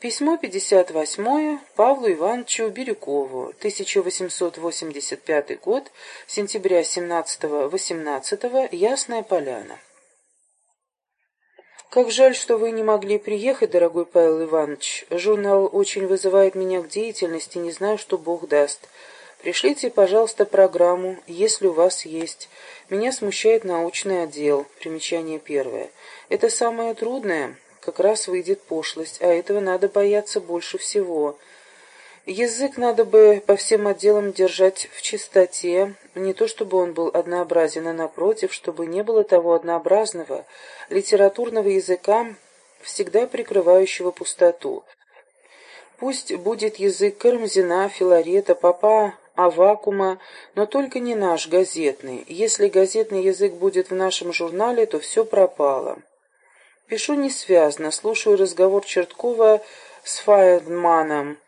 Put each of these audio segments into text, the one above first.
Письмо 58 Павлу Ивановичу Бирюкову, 1885 год, сентября 17-18, Ясная Поляна. Как жаль, что вы не могли приехать, дорогой Павел Иванович. Журнал очень вызывает меня к деятельности, не знаю, что Бог даст. Пришлите, пожалуйста, программу, если у вас есть. Меня смущает научный отдел. Примечание первое. Это самое трудное как раз выйдет пошлость, а этого надо бояться больше всего. Язык надо бы по всем отделам держать в чистоте, не то чтобы он был однообразен, а напротив, чтобы не было того однообразного литературного языка, всегда прикрывающего пустоту. Пусть будет язык Карамзина, Филарета, Папа Авакума, но только не наш газетный. Если газетный язык будет в нашем журнале, то все пропало. Пишу несвязно, слушаю разговор Черткова с Файерманом.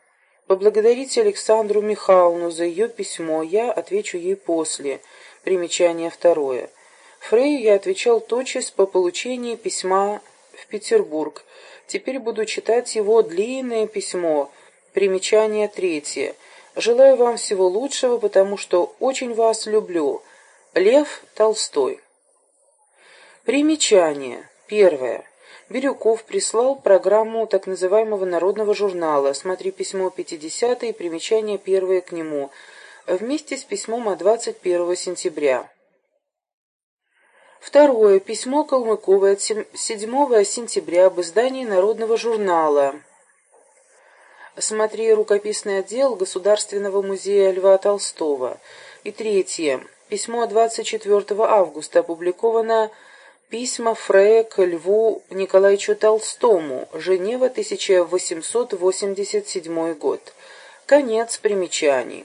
Поблагодарите Александру Михайловну за ее письмо, я отвечу ей после. Примечание второе. Фрейю я отвечал тотчас по получении письма в Петербург. Теперь буду читать его длинное письмо. Примечание третье. Желаю вам всего лучшего, потому что очень вас люблю. Лев Толстой. Примечание. Первое. Бирюков прислал программу так называемого народного журнала, смотри письмо 50 и примечание первое к нему, вместе с письмом от 21 сентября. Второе. Письмо Калмыковой от 7 сентября об издании Народного журнала. Смотри рукописный отдел Государственного музея Льва Толстого. И третье. Письмо 24 августа опубликовано Письма Фрея к Льву Николаевичу Толстому. Женева, 1887 год. Конец примечаний.